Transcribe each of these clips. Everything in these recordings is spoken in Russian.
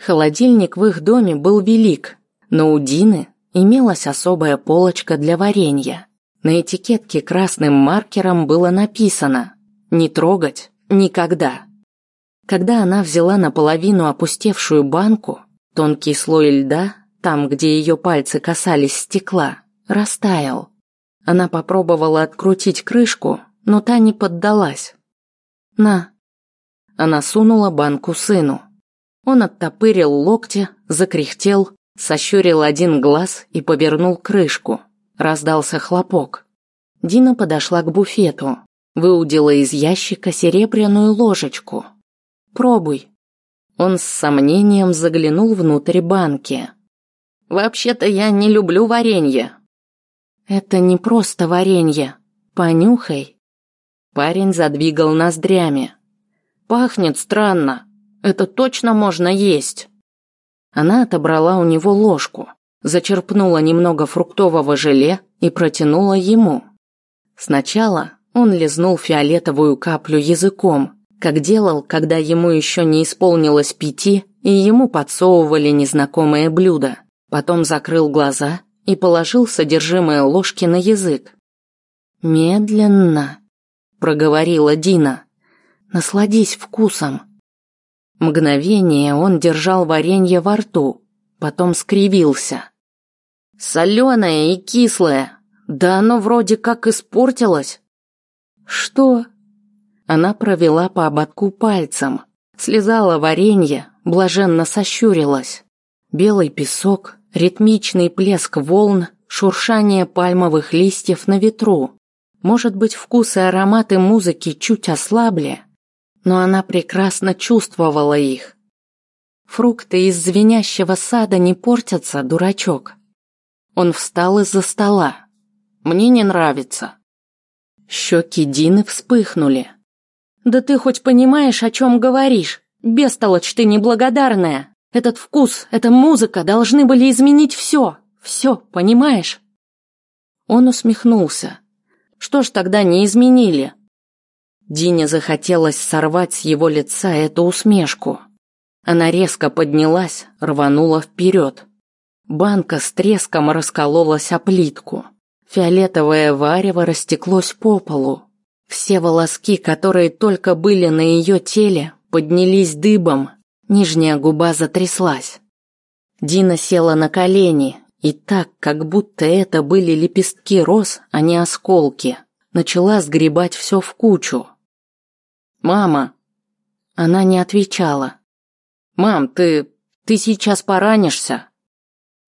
Холодильник в их доме был велик, но у Дины имелась особая полочка для варенья. На этикетке красным маркером было написано «Не трогать никогда». Когда она взяла наполовину опустевшую банку, тонкий слой льда, там, где ее пальцы касались стекла, растаял. Она попробовала открутить крышку, но та не поддалась. «На». Она сунула банку сыну. Он оттопырил локти, закряхтел, сощурил один глаз и повернул крышку. Раздался хлопок. Дина подошла к буфету, выудила из ящика серебряную ложечку. «Пробуй». Он с сомнением заглянул внутрь банки. «Вообще-то я не люблю варенье». «Это не просто варенье. Понюхай». Парень задвигал ноздрями. «Пахнет странно. Это точно можно есть». Она отобрала у него ложку, зачерпнула немного фруктового желе и протянула ему. Сначала он лизнул фиолетовую каплю языком, как делал, когда ему еще не исполнилось пяти, и ему подсовывали незнакомое блюдо. Потом закрыл глаза и положил содержимое ложки на язык. «Медленно», — проговорила Дина. «Насладись вкусом». Мгновение он держал варенье во рту, потом скривился. «Соленое и кислое. Да оно вроде как испортилось». «Что?» Она провела по ободку пальцем, слезала варенье, блаженно сощурилась. Белый песок, ритмичный плеск волн, шуршание пальмовых листьев на ветру. Может быть, вкус и ароматы музыки чуть ослабли, но она прекрасно чувствовала их. Фрукты из звенящего сада не портятся, дурачок. Он встал из-за стола. Мне не нравится. Щеки Дины вспыхнули. Да ты хоть понимаешь, о чем говоришь? Бестолочь ты неблагодарная. Этот вкус, эта музыка должны были изменить все. Все, понимаешь? Он усмехнулся. Что ж тогда не изменили? Дине захотелось сорвать с его лица эту усмешку. Она резко поднялась, рванула вперед. Банка с треском раскололась о плитку. Фиолетовое варево растеклось по полу. Все волоски, которые только были на ее теле, поднялись дыбом, нижняя губа затряслась. Дина села на колени, и так, как будто это были лепестки роз, а не осколки, начала сгребать все в кучу. «Мама!» Она не отвечала. «Мам, ты... ты сейчас поранишься?»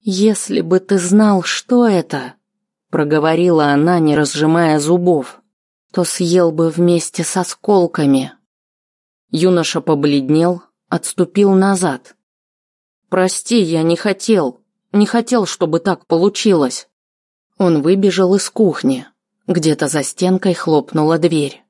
«Если бы ты знал, что это...» Проговорила она, не разжимая зубов. «То съел бы вместе с осколками». Юноша побледнел, отступил назад. «Прости, я не хотел. Не хотел, чтобы так получилось». Он выбежал из кухни. Где-то за стенкой хлопнула дверь.